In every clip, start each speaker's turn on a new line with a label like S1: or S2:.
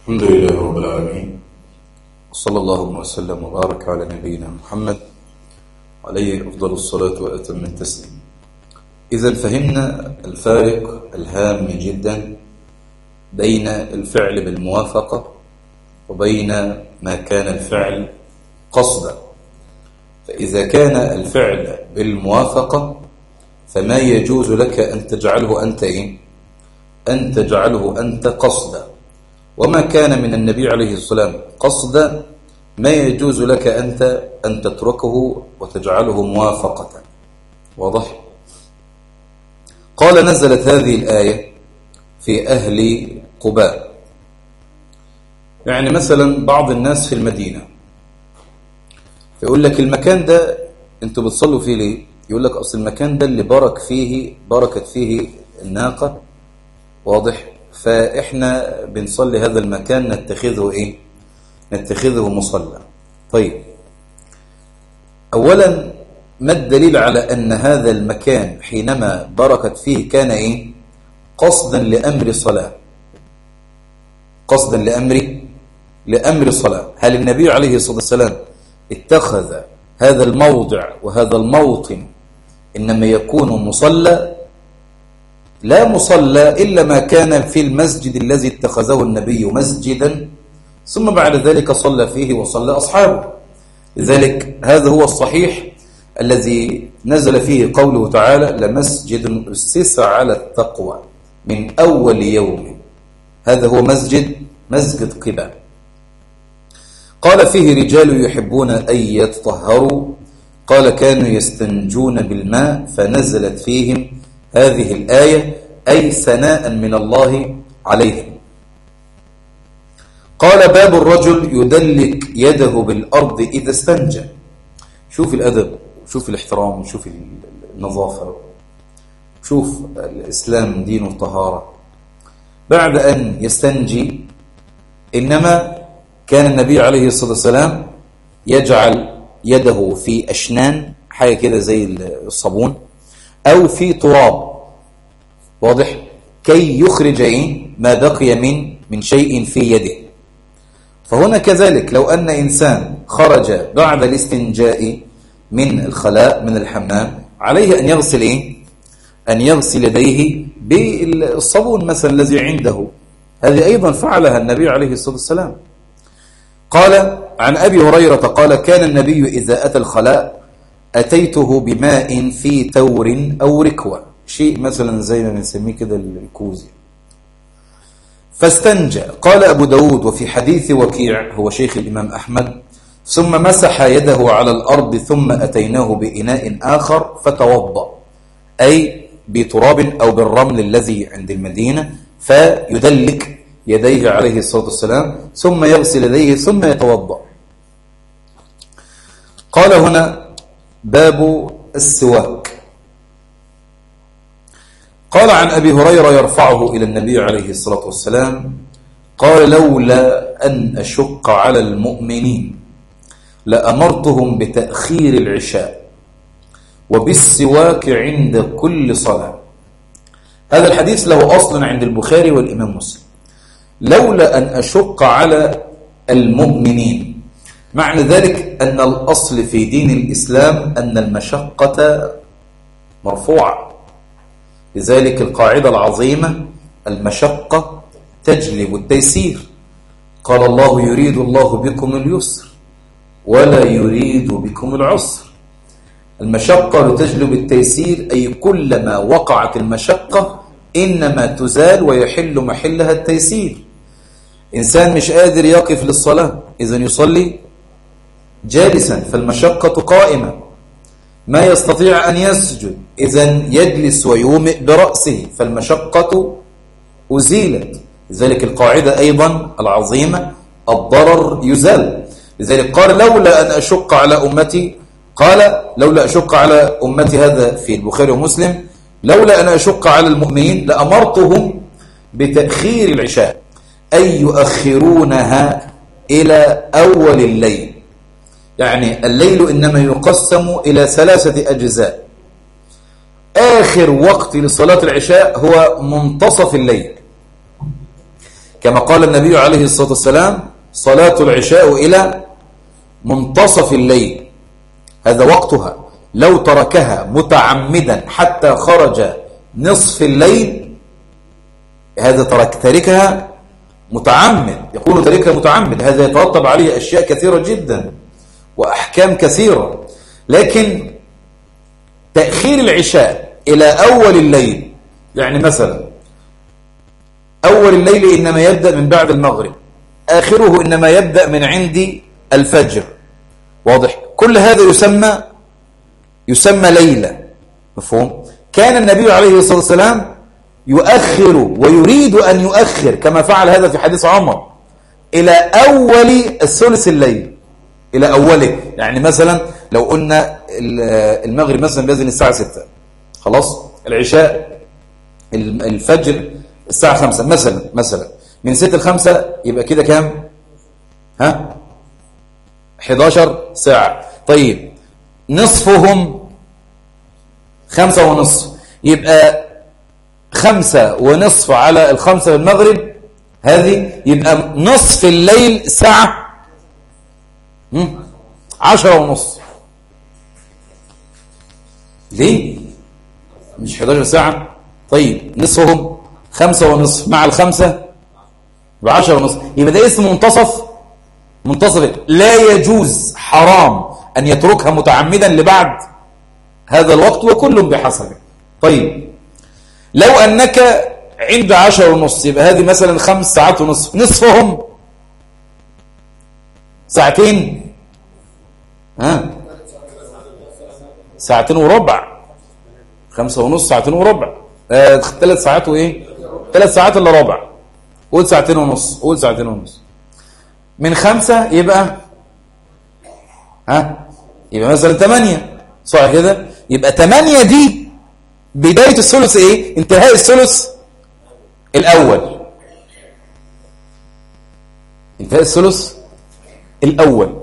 S1: الحمد لله رب العالمين وصلى الله وسلم وبارك على نبينا محمد عليه أفضل الصلاة وأتم التسليم. إذا فهمنا الفارق الهام جدا بين الفعل بالموافقة وبين ما كان الفعل قصدا. فإذا كان الفعل بالموافقة فما يجوز لك أن تجعله أنت إيه؟ أن تجعله أنت قصدا. وما كان من النبي عليه السلام قصدا ما يجوز لك أنت أن تتركه وتجعله موافقة. واضح؟ قال نزلت هذه الآية في أهل قباء. يعني مثلا بعض الناس في المدينة يقول لك المكان ده أنتوا بتصلوا فيه ليه؟ يقول لك أصل المكان ده اللي بارك فيه بركت فيه الناقة. واضح؟ فإحنا بنصلي هذا المكان نتخذه إيه؟ نتخذه مصلى. طيب. أولا ما الدليل على أن هذا المكان حينما بركت فيه كان إيه؟ قصدا لأمر صلاة. قصدا لأمر لأمر صلاة. هل النبي عليه الصلاة والسلام اتخذ هذا الموضع وهذا الموطن إنما يكون مصلى؟ لا مصلى إلا ما كان في المسجد الذي اتخذه النبي مسجدا. ثم بعد ذلك صلى فيه وصلى أصحابه. لذلك هذا هو الصحيح الذي نزل فيه قوله تعالى لمسجد أسس على التقوى من أول يوم. هذا هو مسجد مسجد قباء قال فيه رجال يحبون أن يتطهروا قال كانوا يستنجون بالماء فنزلت فيهم هذه الآية أي ثناء من الله عليهم. قال باب الرجل يدلك يده بالأرض إذا استنجى. شوف الأدب شوف الاحترام شوف النظافة شوف الإسلام دين الطهارة. بعد أن يستنجي إنما كان النبي عليه الصلاة والسلام يجعل يده في أشنان حاجة كده زي الصابون. أو في تراب. واضح؟ كي يخرج إيه ما بقي من من شيء في يده. فهنا كذلك لو أن إنسان خرج بعد الاستنجاء من الخلاء من الحمام عليه أن يغسل إيه؟ أن يغسل يديه بالصابون مثلا الذي عنده. هذه أيضا فعلها النبي عليه الصلاة والسلام. قال عن أبي هريرة قال كان النبي إذا أتى الخلاء أتيته بماء في تور أو ركوة. شيء مثلا زي ما بنسميه كده الكوزي. فاستنجى. قال أبو داود وفي حديث وكيع هو شيخ الإمام أحمد ثم مسح يده على الأرض ثم أتيناه بإناء آخر فتوضأ. أي بتراب أو بالرمل الذي عند المدينة فيدلك يديه عليه الصلاة والسلام ثم يغسل يديه ثم يتوضأ. قال هنا باب السواك. قال عن أبي هريرة يرفعه إلى النبي عليه الصلاة والسلام قال لولا أن أشق على المؤمنين لأمرتهم بتأخير العشاء وبالسواك عند كل صلاة. هذا الحديث له أصل عند البخاري والإمام مسلم. لولا أن أشق على المؤمنين معنى ذلك أن الأصل في دين الإسلام أن المشقة مرفوعة. لذلك القاعدة العظيمة المشقة تجلب التيسير. قال الله يريد الله بكم اليسر ولا يريد بكم العسر. المشقة تجلب التيسير أي كلما وقعت المشقة إنما تزال ويحل محلها التيسير. إنسان مش قادر يقف للصلاة. إذا يصلي جالسا فالمشقة قائمة. ما يستطيع أن يسجد إذا يجلس ويومئ برأسه فالمشقة أزيلت. لذلك القاعدة أيضا العظيمة الضرر يزال. لذلك قال لولا أن أشق على أمتي قال لولا أشق على أمتي هذا في البخاري ومسلم لولا أن أشق على المؤمنين لأمرتهم بتأخير العشاء أي يؤخرونها إلى أول الليل. يعني الليل إنما يقسم إلى ثلاثة أجزاء. آخر وقت لصلاة العشاء هو منتصف الليل. كما قال النبي عليه الصلاة والسلام صلاة العشاء إلى منتصف الليل. هذا وقتها. لو تركها متعمدا حتى خرج نصف الليل هذا ترك تاركها متعمد. يقول تاركها متعمد. هذا يترتب عليه أشياء كثيرة جدا. وأحكام كثيرة. لكن تأخير العشاء إلى أول الليل يعني مثلا أول الليل إنما يبدأ من بعد المغرب آخره إنما يبدأ من عند الفجر. واضح؟ كل هذا يسمى يسمى ليلة. مفهوم؟ كان النبي عليه الصلاة والسلام يؤخر ويريد أن يؤخر كما فعل هذا في حديث عمر إلى أول الثلث الليل. إلى أوله. يعني مثلا لو قلنا المغرب مثلا بيزن الساعة 6 خلاص؟ العشاء الفجر الساعة 5 مثلا مثلا. من 6 ل 5 يبقى كده كام؟ ها؟ 11 ساعة. طيب نصفهم خمسة ونصف. يبقى خمسة ونصف على الخمسة بالمغرب هذه يبقى نصف الليل ساعة عشرة ونصف ليه؟ مش 11 ساعة؟ طيب نصفهم خمسة ونصف. مع الخمسة بعشرة ونصف يبقى ده اسم منتصف؟ منتصف لا يجوز حرام أن يتركها متعمدا لبعد هذا الوقت وكل بحسبه طيب لو أنك عند عشر ونصف يبقى هذه مثلا خمس ساعات ونصف. نصفهم ساعتين. ها؟ ساعتين وربع. خمسة ونص ساعتين وربع. آه ثلاث ساعات وإيه؟ ثلاث ساعات إلا ربع. قول ساعتين ونص قول ساعتين ونص. من خمسة يبقى ها؟ يبقى مثلا ثمانية صح كده؟ يبقى ثمانية دي بداية الثلث إيه؟ انتهاء الثلث الأول. انتهاء الثلث الأول.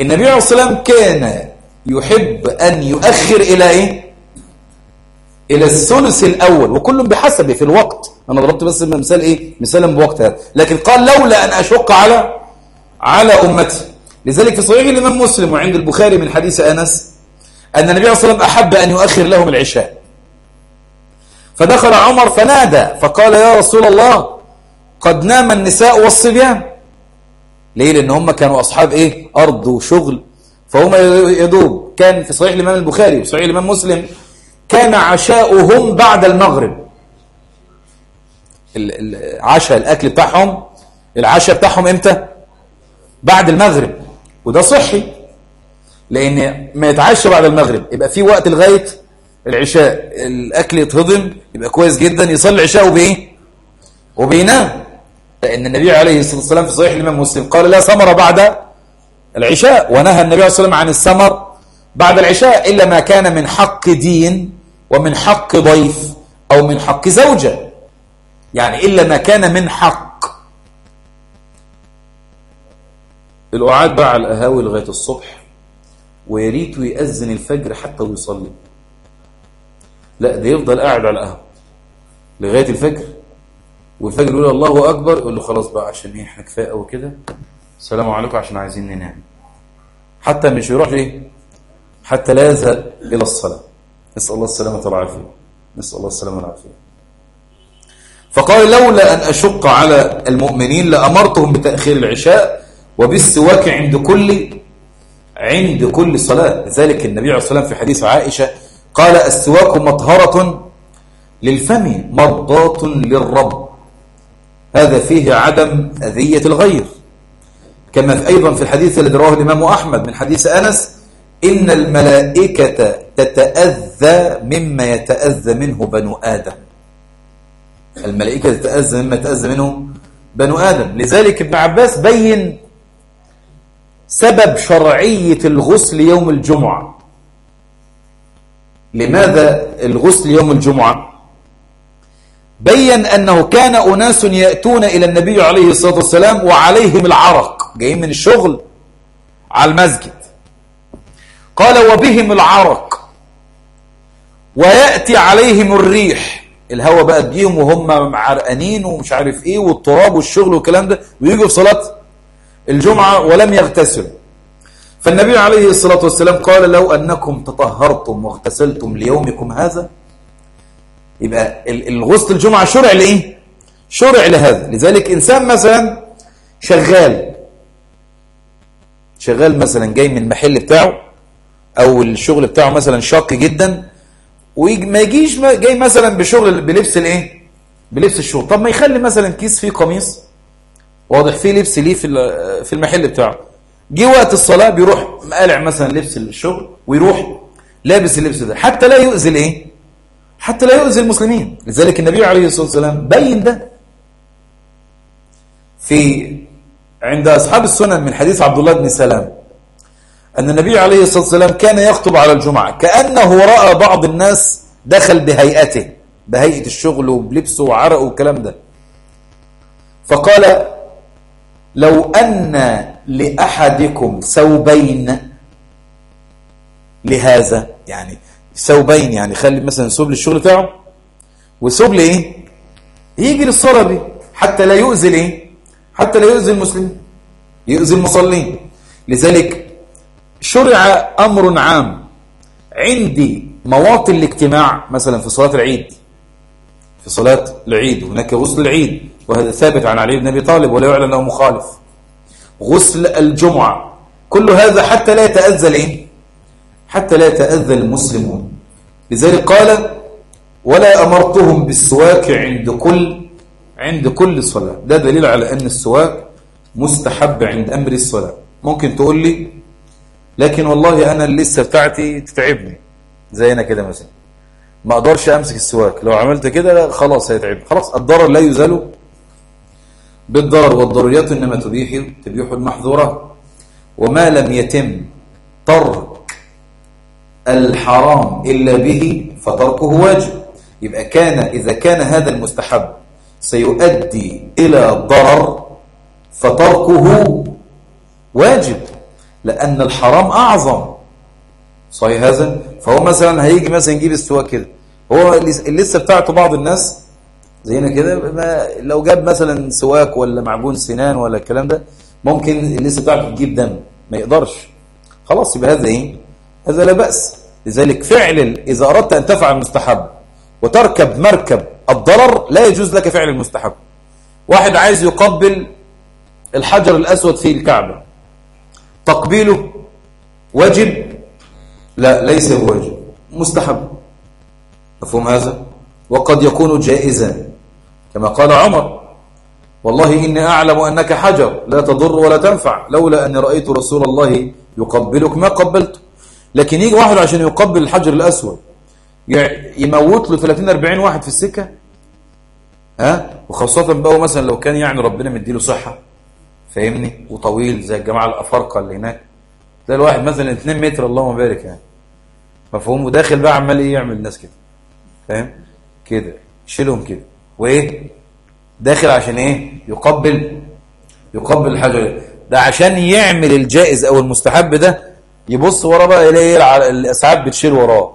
S1: النبي عليه الصلاة والسلام كان يحب أن يؤخر إلى إيه؟ إلى الثلث الأول وكل بحسب في الوقت. أنا ضربت بس مثال إيه؟ مثالا بوقت هذا. لكن قال لولا أن أشق على على أمتي. لذلك في صحيح الإمام مسلم وعند البخاري من حديث أنس أن النبي عليه الصلاة والسلام أحب أن يؤخر لهم العشاء. فدخل عمر فنادى فقال يا رسول الله قد نام النساء والصبيان. ليه؟ لأن هم كانوا أصحاب إيه؟ أرض وشغل. فهم يدوب كان في صحيح الإمام البخاري وصحيح الإمام مسلم كان عشاؤهم بعد المغرب. العشاء الأكل بتاعهم. العشاء بتاعهم إمتى؟ بعد المغرب. وده صحي. لأن ما يتعشى بعد المغرب. يبقى في وقت لغاية العشاء. الأكل يتهضم. يبقى كويس جدا يصلي العشاء وبإيه؟ وبينام. لأن النبي عليه الصلاة والسلام في صحيح الإمام مسلم قال لا ثمر بعد العشاء ونهى النبي عليه الصلاة والسلام عن الثمر بعد العشاء إلا ما كان من حق دين ومن حق ضيف أو من حق زوجة. يعني إلا ما كان من حق. القعاد بقى على القهاوي لغاية الصبح ويريته يأذن الفجر حتى ويصلي لا ده يفضل قاعد على القهوة لغاية الفجر. والفجر يقول الله أكبر يقول له خلاص بقى عشان إيه إحنا كفايه قوي كده السلام عليكم عشان عايزين ننام. حتى مش يروح إيه؟ حتى لا يذهب إلى الصلاة. نسأل الله السلامة والعافية. نسأل الله السلامة والعافية. فقال لولا أن أشق على المؤمنين لأمرتهم بتأخير العشاء وبالسواك عند كل عند كل صلاة. لذلك النبي عليه الصلاة في حديث عائشة قال السواك مطهرة للفم مرضاة للرب. هذا فيه عدم أذية الغير. كما أيضا في الحديث الذي رواه الإمام أحمد من حديث أنس إن الملائكة تتأذى مما يتأذى منه بنو آدم. الملائكة تتأذى مما يتأذى منه بنو آدم. لذلك ابن عباس بين سبب شرعية الغسل يوم الجمعة. لماذا الغسل يوم الجمعة؟ بين أنه كان أناس يأتون إلى النبي عليه الصلاة والسلام وعليهم العرق جايين من الشغل على المسجد. قال وبهم العرق ويأتي عليهم الريح. الهوا بقى تجيهم وهم عرقانين ومش عارف إيه والتراب والشغل والكلام ده ويجوا في صلاة الجمعة ولم يغتسلوا. فالنبي عليه الصلاة والسلام قال لو أنكم تطهرتم واغتسلتم ليومكم هذا يبقى الغسل الجمعة شرع لإيه؟ شرع لهذا. لذلك إنسان مثلا شغال شغال مثلا جاي من المحل بتاعه أو الشغل بتاعه مثلا شاق جدا وما يجيش جاي مثلا بشغل بلبس الإيه؟ بلبس الشغل. طب ما يخلي مثلا كيس فيه قميص واضح فيه لبس ليه في في المحل بتاعه. جه وقت الصلاة بيروح مقالع مثلا لبس الشغل ويروح لابس اللبس ده. حتى لا يؤذي الإيه؟ حتى لا يؤذي المسلمين. لذلك النبي عليه الصلاة والسلام بين ده. في عند أصحاب السنن من حديث عبد الله بن سلام أن النبي عليه الصلاة والسلام كان يخطب على الجمعة كأنه رأى بعض الناس دخل بهيئته بهيئة الشغل وبلبسه وعرقه والكلام ده. فقال لو أن لأحدكم ثوبين لهذا يعني ثوبين يعني خلي مثلا ثوب للشغل بتاعه وثوب لإيه؟ يجي للصلاة دي حتى لا يؤذي الايه حتى لا يؤذي المسلمين يؤذي المصلين. لذلك شرع أمر عام عندي مواطن الاجتماع مثلا في صلاة العيد. في صلاة العيد هناك غسل العيد وهذا ثابت عن علي بن أبي طالب ولا يعلن أنه مخالف. غسل الجمعة كل هذا حتى لا يتأذى الايه حتى لا يتأذى المسلمون. لذلك قال ولا أمرتهم بالسواك عند كل عند كل صلاه ده دليل على أن السواك مستحب عند أمر الصلاة. ممكن تقول لي لكن والله أنا اللسه بتاعتي تتعبني. زينا كده مثلا. ما أقدرش أمسك السواك. لو عملت كده خلاص هيتعب خلاص الضرر لا يزال بالضرر والضروريات إنما تبيح تبيح المحظورات وما لم يتم ترك الحرام إلا به فتركه واجب. يبقى كان إذا كان هذا المستحب سيؤدي إلى ضرر فتركه واجب لأن الحرام أعظم. صحيح هذا؟ فهو مثلا هيجي مثلا يجيب السواك كده. هو لسه بتاعته بعض الناس زينا كده لو جاب مثلا سواك ولا معجون سنان ولا الكلام ده ممكن لسه بتاعته تجيب دم. ما يقدرش. خلاص يبقى هذا إيه؟ هذا لا بأس. لذلك فعل إذا أردت أن تفعل المستحب وتركب مركب الضرر لا يجوز لك فعل المستحب. واحد عايز يقبل الحجر الأسود في الكعبة. تقبيله واجب؟ لا ليس بواجب مستحب. مفهوم هذا؟ وقد يكون جائزا. كما قال عمر والله إني أعلم أنك حجر لا تضر ولا تنفع لولا أني رأيت رسول الله يقبلك ما قبلت. لكن يجي واحد عشان يقبل الحجر الأسود يموت له 30 40 واحد في السكة؟ ها؟ وخاصة بقى مثلا لو كان يعني ربنا مديله صحة فاهمني؟ وطويل زي الجماعة الأفارقة اللي هناك. تلاقي الواحد مثلا 2 متر اللهم بارك يعني. مفهوم؟ وداخل بقى عمال إيه؟ يعمل الناس كده. فاهم؟ كده. يشيلهم كده. وإيه؟ داخل عشان إيه؟ يقبل يقبل الحجر. ده عشان يعمل الجائز أو المستحب ده يبص وراه بقى يلاقي الاسعاب بتشيل وراه.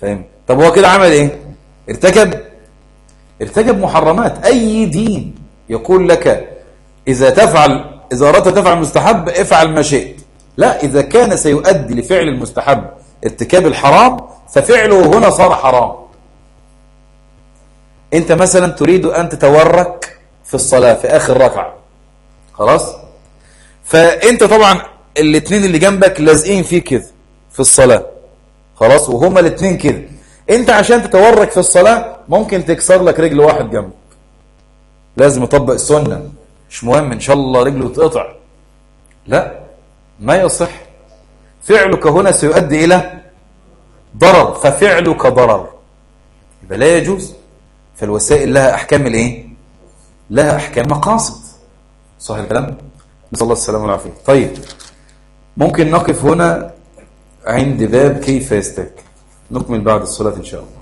S1: فاهم؟ طب هو كده عمل إيه؟ ارتكب. ارتكب محرمات. أي دين يقول لك إذا تفعل إذا أردت تفعل مستحب افعل ما شئت. لا إذا كان سيؤدي لفعل المستحب ارتكاب الحرام ففعله هنا صار حرام. أنت مثلا تريد أن تتورك في الصلاة في آخر ركعة. خلاص؟ فأنت طبعا الاثنين اللي جنبك لازقين فيه كده في الصلاة. خلاص؟ وهما الاثنين كده. انت عشان تتورك في الصلاة ممكن تكسر لك رجل واحد جنبك. لازم يطبق السنة. مش مهم إن شاء الله رجله تقطع. لا ما يصح. فعلك هنا سيؤدي إلى ضرر. ففعلك ضرر. يبقى لا يجوز. فالوسائل لها أحكام الإيه؟ لها أحكام مقاصد. صح الكلام؟ نسأل الله السلامة والعافية. طيب. ممكن نقف هنا عند باب كيف يستك. نكمل بعد الصلاة إن شاء الله.